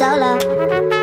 走了。